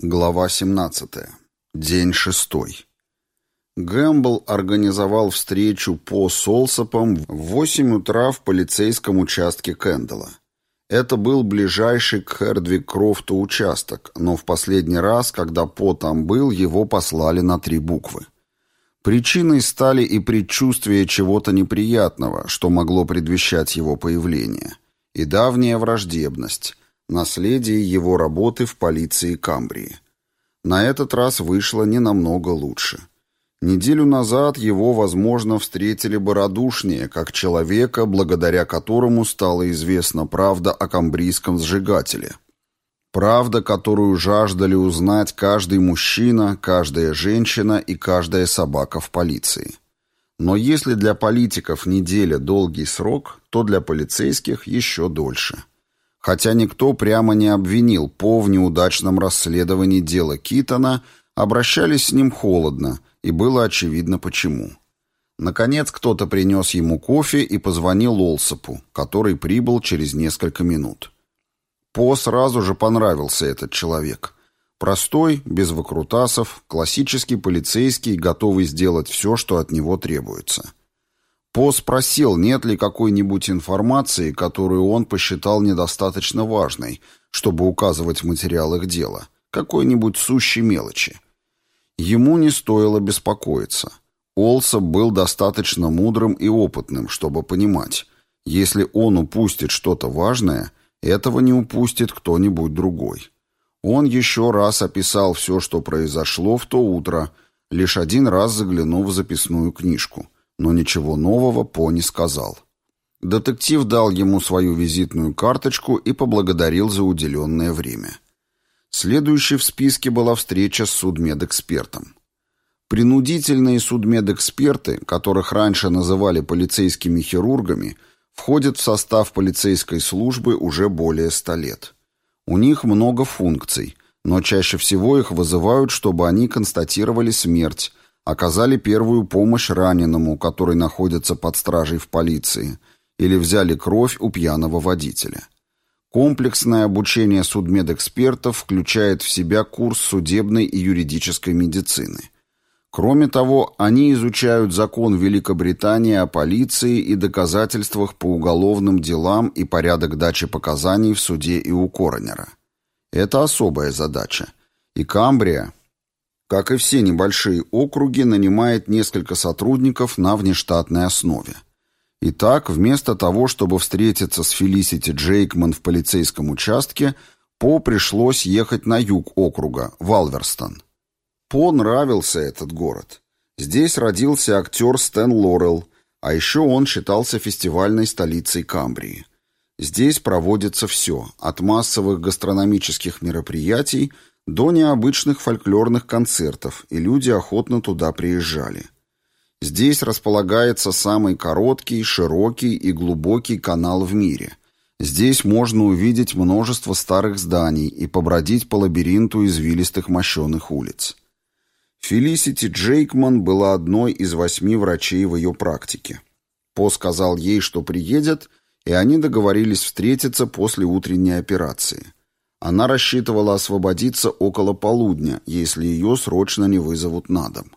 Глава 17. День шестой. Гэмбл организовал встречу по Солсопам в 8 утра в полицейском участке Кэндалла. Это был ближайший к Хердвиг Крофту участок, но в последний раз, когда По там был, его послали на три буквы. Причиной стали и предчувствия чего-то неприятного, что могло предвещать его появление, и давняя враждебность – Наследие его работы в полиции Камбрии. На этот раз вышло не намного лучше. Неделю назад его, возможно, встретили бы радушнее, как человека, благодаря которому стала известна правда о камбрийском сжигателе. Правда, которую жаждали узнать каждый мужчина, каждая женщина и каждая собака в полиции. Но если для политиков неделя долгий срок, то для полицейских еще дольше. Хотя никто прямо не обвинил По в неудачном расследовании дела Китона, обращались с ним холодно, и было очевидно почему. Наконец кто-то принес ему кофе и позвонил Олсопу, который прибыл через несколько минут. По сразу же понравился этот человек. Простой, без выкрутасов, классический полицейский, готовый сделать все, что от него требуется. По спросил, нет ли какой-нибудь информации, которую он посчитал недостаточно важной, чтобы указывать в материалах дела, какой-нибудь сущей мелочи. Ему не стоило беспокоиться. Олса был достаточно мудрым и опытным, чтобы понимать, если он упустит что-то важное, этого не упустит кто-нибудь другой. Он еще раз описал все, что произошло в то утро, лишь один раз заглянув в записную книжку – но ничего нового По не сказал. Детектив дал ему свою визитную карточку и поблагодарил за уделенное время. Следующей в списке была встреча с судмедэкспертом. Принудительные судмедэксперты, которых раньше называли полицейскими хирургами, входят в состав полицейской службы уже более ста лет. У них много функций, но чаще всего их вызывают, чтобы они констатировали смерть, оказали первую помощь раненому, который находится под стражей в полиции, или взяли кровь у пьяного водителя. Комплексное обучение судмедэкспертов включает в себя курс судебной и юридической медицины. Кроме того, они изучают закон Великобритании о полиции и доказательствах по уголовным делам и порядок дачи показаний в суде и у коронера. Это особая задача. И Камбрия, как и все небольшие округи, нанимает несколько сотрудников на внештатной основе. Итак, вместо того, чтобы встретиться с Фелисити Джейкман в полицейском участке, По пришлось ехать на юг округа, в Алверстон. По нравился этот город. Здесь родился актер Стэн Лорел, а еще он считался фестивальной столицей Камбрии. Здесь проводится все, от массовых гастрономических мероприятий до необычных фольклорных концертов, и люди охотно туда приезжали. Здесь располагается самый короткий, широкий и глубокий канал в мире. Здесь можно увидеть множество старых зданий и побродить по лабиринту извилистых мощеных улиц. Фелисити Джейкман была одной из восьми врачей в ее практике. По сказал ей, что приедет, и они договорились встретиться после утренней операции – она рассчитывала освободиться около полудня, если ее срочно не вызовут на дом.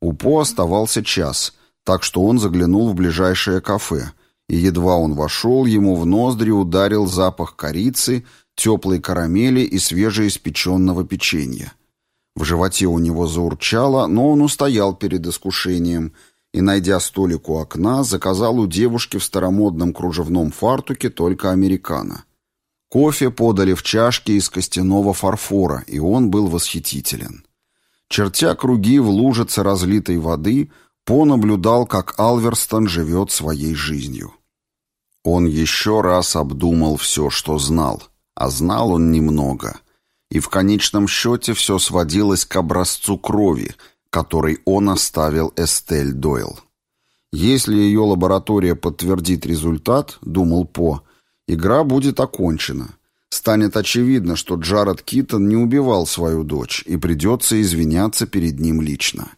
У По оставался час, так что он заглянул в ближайшее кафе, и едва он вошел, ему в ноздри ударил запах корицы, теплой карамели и свежеиспеченного печенья. В животе у него заурчало, но он устоял перед искушением и, найдя столик у окна, заказал у девушки в старомодном кружевном фартуке только американо. Кофе подали в чашке из костяного фарфора, и он был восхитителен. Чертя круги в лужице разлитой воды, По наблюдал, как Алверстон живет своей жизнью. Он еще раз обдумал все, что знал, а знал он немного. И в конечном счете все сводилось к образцу крови, который он оставил Эстель Дойл. Если ее лаборатория подтвердит результат, думал По, — Игра будет окончена. Станет очевидно, что Джаред Китон не убивал свою дочь, и придется извиняться перед ним лично.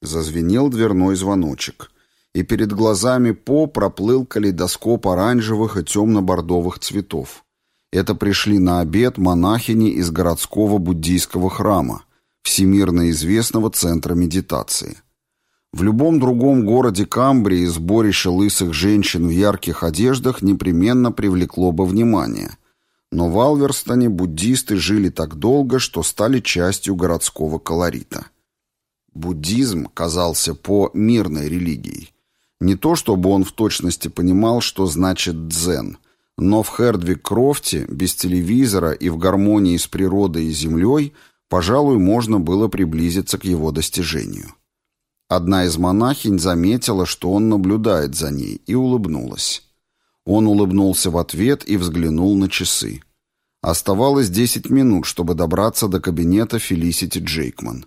Зазвенел дверной звоночек, и перед глазами По проплыл калейдоскоп оранжевых и темно-бордовых цветов. Это пришли на обед монахини из городского буддийского храма, всемирно известного центра медитации. В любом другом городе Камбрии сборище лысых женщин в ярких одеждах непременно привлекло бы внимание. Но в Алверстоне буддисты жили так долго, что стали частью городского колорита. Буддизм казался по мирной религией. Не то чтобы он в точности понимал, что значит дзен, но в Хердвик-Крофте, без телевизора и в гармонии с природой и землей, пожалуй, можно было приблизиться к его достижению. Одна из монахинь заметила, что он наблюдает за ней, и улыбнулась. Он улыбнулся в ответ и взглянул на часы. Оставалось десять минут, чтобы добраться до кабинета Фелисити Джейкман.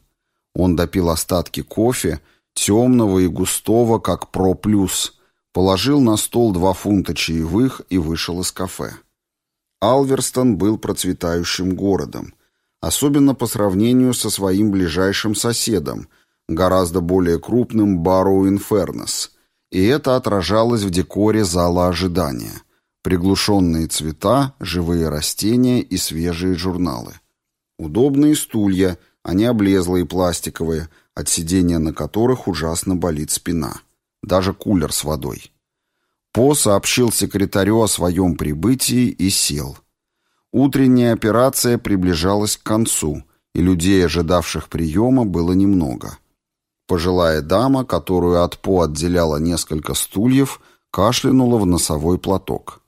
Он допил остатки кофе, темного и густого, как Про Плюс, положил на стол два фунта чаевых и вышел из кафе. Алверстон был процветающим городом, особенно по сравнению со своим ближайшим соседом – гораздо более крупным Барроу Инфернос, и это отражалось в декоре зала ожидания. Приглушенные цвета, живые растения и свежие журналы. Удобные стулья, они облезлые пластиковые, от сидения на которых ужасно болит спина. Даже кулер с водой. По сообщил секретарю о своем прибытии и сел. Утренняя операция приближалась к концу, и людей, ожидавших приема, было немного. Пожилая дама, которую от По отделяло несколько стульев, кашлянула в носовой платок.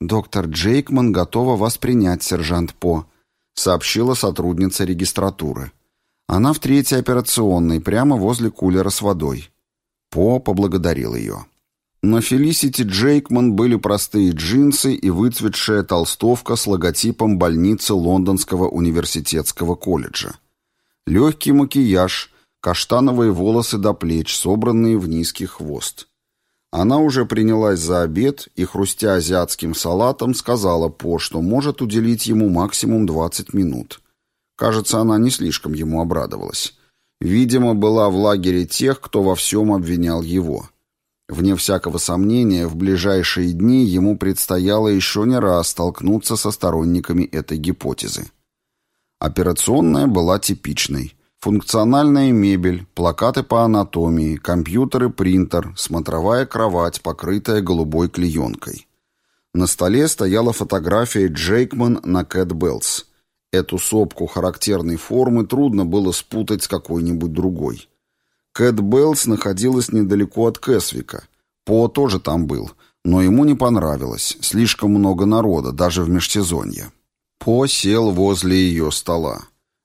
«Доктор Джейкман готова вас принять, сержант По», — сообщила сотрудница регистратуры. «Она в третьей операционной, прямо возле кулера с водой». По поблагодарил ее. На Фелисити Джейкман были простые джинсы и выцветшая толстовка с логотипом больницы Лондонского университетского колледжа. Легкий макияж, каштановые волосы до плеч, собранные в низкий хвост. Она уже принялась за обед и, хрустя азиатским салатом, сказала По, что может уделить ему максимум 20 минут. Кажется, она не слишком ему обрадовалась. Видимо, была в лагере тех, кто во всем обвинял его. Вне всякого сомнения, в ближайшие дни ему предстояло еще не раз столкнуться со сторонниками этой гипотезы. Операционная была типичной – Функциональная мебель, плакаты по анатомии, компьютер и принтер, смотровая кровать, покрытая голубой клеенкой. На столе стояла фотография Джейкман на Кэт Беллс. Эту сопку характерной формы трудно было спутать с какой-нибудь другой. Кэт Беллс находилась недалеко от Кесвика. По тоже там был, но ему не понравилось. Слишком много народа, даже в межсезонье. По сел возле ее стола.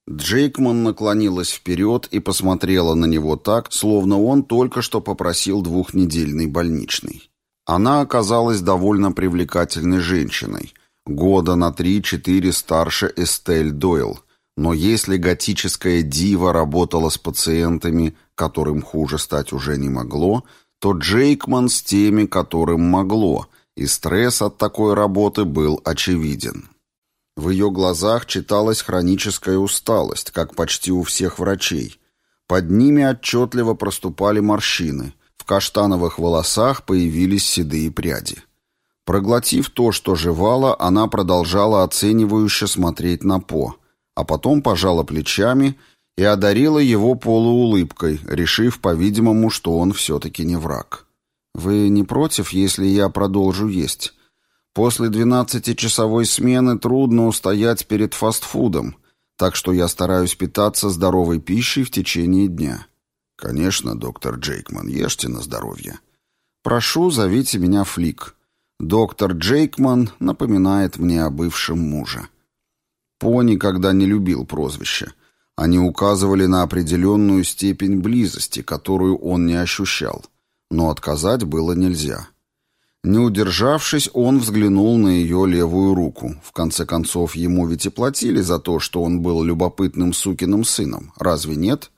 Джейкман наклонилась вперед и посмотрела на него так, словно он только что попросил двухнедельный больничный. Она оказалась довольно привлекательной женщиной, года на три-четыре старше Эстель Дойл, но если готическая дива работала с пациентами, которым хуже стать уже не могло, то Джейкман с теми, которым могло, и стресс от такой работы был очевиден. В ее глазах читалась хроническая усталость, как почти у всех врачей. Под ними отчетливо проступали морщины. В каштановых волосах появились седые пряди. Проглотив то, что жевала, она продолжала оценивающе смотреть на По, а потом пожала плечами и одарила его полуулыбкой, решив, по-видимому, что он все-таки не враг. «Вы не против, если я продолжу есть?» После двенадцатичасовой смены трудно устоять перед фастфудом, так что я стараюсь питаться здоровой пищей в течение дня. Конечно, доктор Джейкман, ешьте на здоровье. Прошу, зовите меня Флик. Доктор Джейкман напоминает мне о бывшем муже. По никогда не любил прозвища. Они указывали на определенную степень близости, которую он не ощущал. Но отказать было нельзя. Не удержавшись, он взглянул на ее левую руку. В конце концов, ему ведь и платили за то, что он был любопытным сукиным сыном. Разве нет?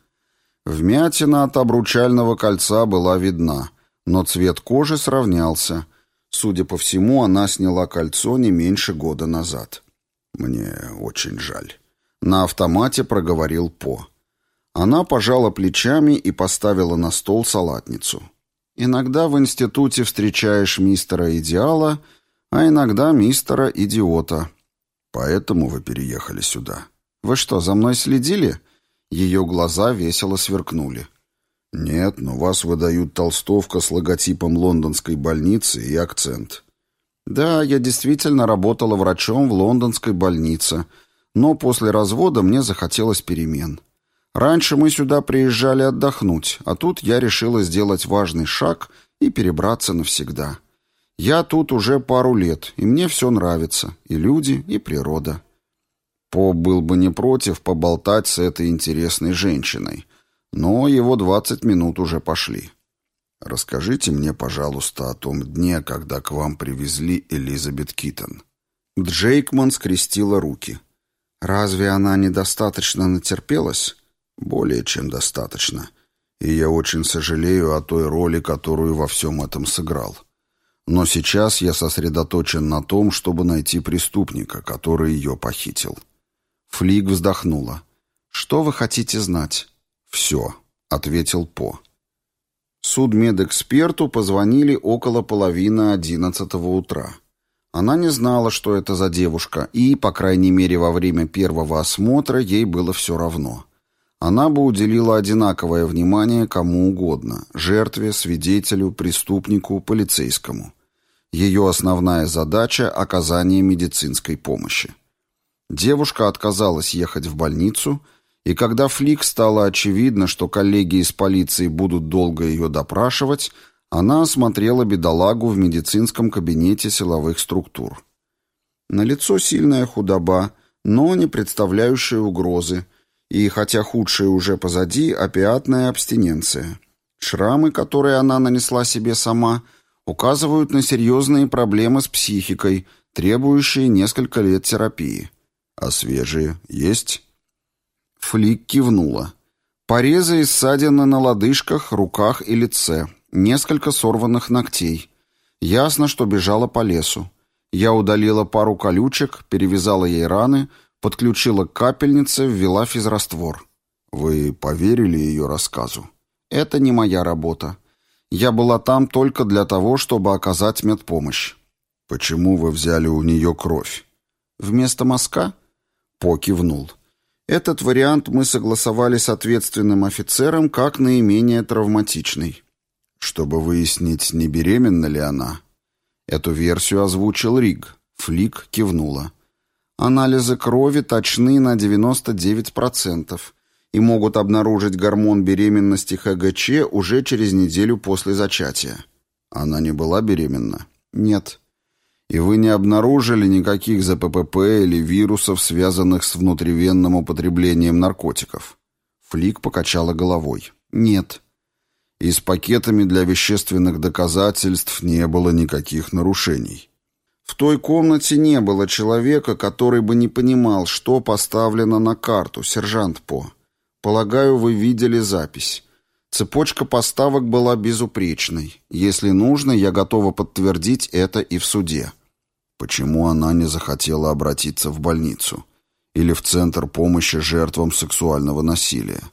Вмятина от обручального кольца была видна, но цвет кожи сравнялся. Судя по всему, она сняла кольцо не меньше года назад. «Мне очень жаль». На автомате проговорил По. Она пожала плечами и поставила на стол салатницу. Иногда в институте встречаешь мистера идеала, а иногда мистера идиота. Поэтому вы переехали сюда. Вы что, за мной следили? Ее глаза весело сверкнули. Нет, но вас выдают толстовка с логотипом лондонской больницы и акцент. Да, я действительно работала врачом в лондонской больнице, но после развода мне захотелось перемен. Раньше мы сюда приезжали отдохнуть, а тут я решила сделать важный шаг и перебраться навсегда. Я тут уже пару лет, и мне все нравится, и люди, и природа. По был бы не против поболтать с этой интересной женщиной, но его двадцать минут уже пошли. Расскажите мне, пожалуйста, о том дне, когда к вам привезли Элизабет Китон. Джейкман скрестила руки. Разве она недостаточно натерпелась? Более чем достаточно. И я очень сожалею о той роли, которую во всем этом сыграл. Но сейчас я сосредоточен на том, чтобы найти преступника, который ее похитил. Флик вздохнула. «Что вы хотите знать?» «Все», — ответил По. Судмедэксперту позвонили около половины одиннадцатого утра. Она не знала, что это за девушка, и, по крайней мере, во время первого осмотра ей было все равно. Она бы уделила одинаковое внимание кому угодно – жертве, свидетелю, преступнику, полицейскому. Ее основная задача – оказание медицинской помощи. Девушка отказалась ехать в больницу, и когда Флик стало очевидно, что коллеги из полиции будут долго ее допрашивать, она осмотрела бедолагу в медицинском кабинете силовых структур. На лицо сильная худоба, но не представляющая угрозы, и, хотя худшее уже позади, опиатная абстиненция. Шрамы, которые она нанесла себе сама, указывают на серьезные проблемы с психикой, требующие несколько лет терапии. «А свежие есть?» Флик кивнула. Порезы и ссадины на лодыжках, руках и лице. Несколько сорванных ногтей. Ясно, что бежала по лесу. Я удалила пару колючек, перевязала ей раны, подключила к капельнице, ввела физраствор. Вы поверили ее рассказу? Это не моя работа. Я была там только для того, чтобы оказать медпомощь. Почему вы взяли у нее кровь? Вместо мазка? По кивнул. Этот вариант мы согласовали с ответственным офицером как наименее травматичный. Чтобы выяснить, не беременна ли она. Эту версию озвучил Риг. Флик кивнула. Анализы крови точны на 99% и могут обнаружить гормон беременности ХГЧ уже через неделю после зачатия. Она не была беременна? Нет. И вы не обнаружили никаких ЗППП или вирусов, связанных с внутривенным употреблением наркотиков? Флик покачала головой. Нет. И с пакетами для вещественных доказательств не было никаких нарушений. В той комнате не было человека, который бы не понимал, что поставлено на карту, сержант По. Полагаю, вы видели запись. Цепочка поставок была безупречной. Если нужно, я готова подтвердить это и в суде. Почему она не захотела обратиться в больницу? Или в Центр помощи жертвам сексуального насилия?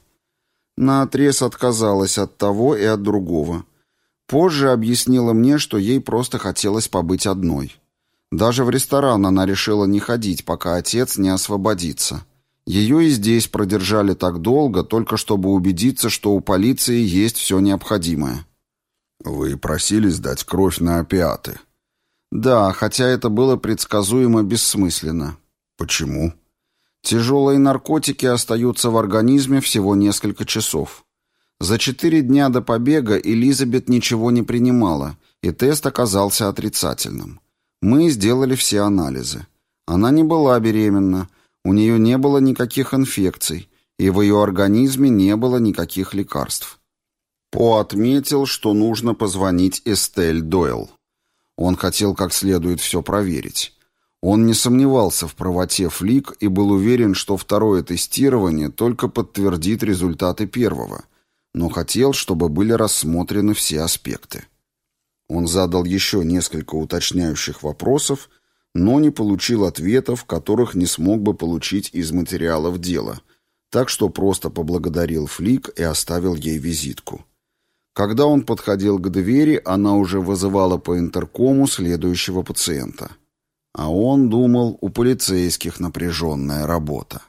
Наотрез отказалась от того и от другого. Позже объяснила мне, что ей просто хотелось побыть одной. Даже в ресторан она решила не ходить, пока отец не освободится. Ее и здесь продержали так долго, только чтобы убедиться, что у полиции есть все необходимое. «Вы просили сдать кровь на опиаты?» Да, хотя это было предсказуемо бессмысленно. Почему? Тяжелые наркотики остаются в организме всего несколько часов. За четыре дня до побега Элизабет ничего не принимала, и тест оказался отрицательным. Мы сделали все анализы. Она не была беременна, у нее не было никаких инфекций, и в ее организме не было никаких лекарств. По отметил, что нужно позвонить Эстель Дойл. Он хотел как следует все проверить. Он не сомневался в правоте Флик и был уверен, что второе тестирование только подтвердит результаты первого, но хотел, чтобы были рассмотрены все аспекты. Он задал еще несколько уточняющих вопросов, но не получил ответов, которых не смог бы получить из материалов дела, так что просто поблагодарил Флик и оставил ей визитку. Когда он подходил к двери, она уже вызывала по интеркому следующего пациента. А он думал, у полицейских напряженная работа.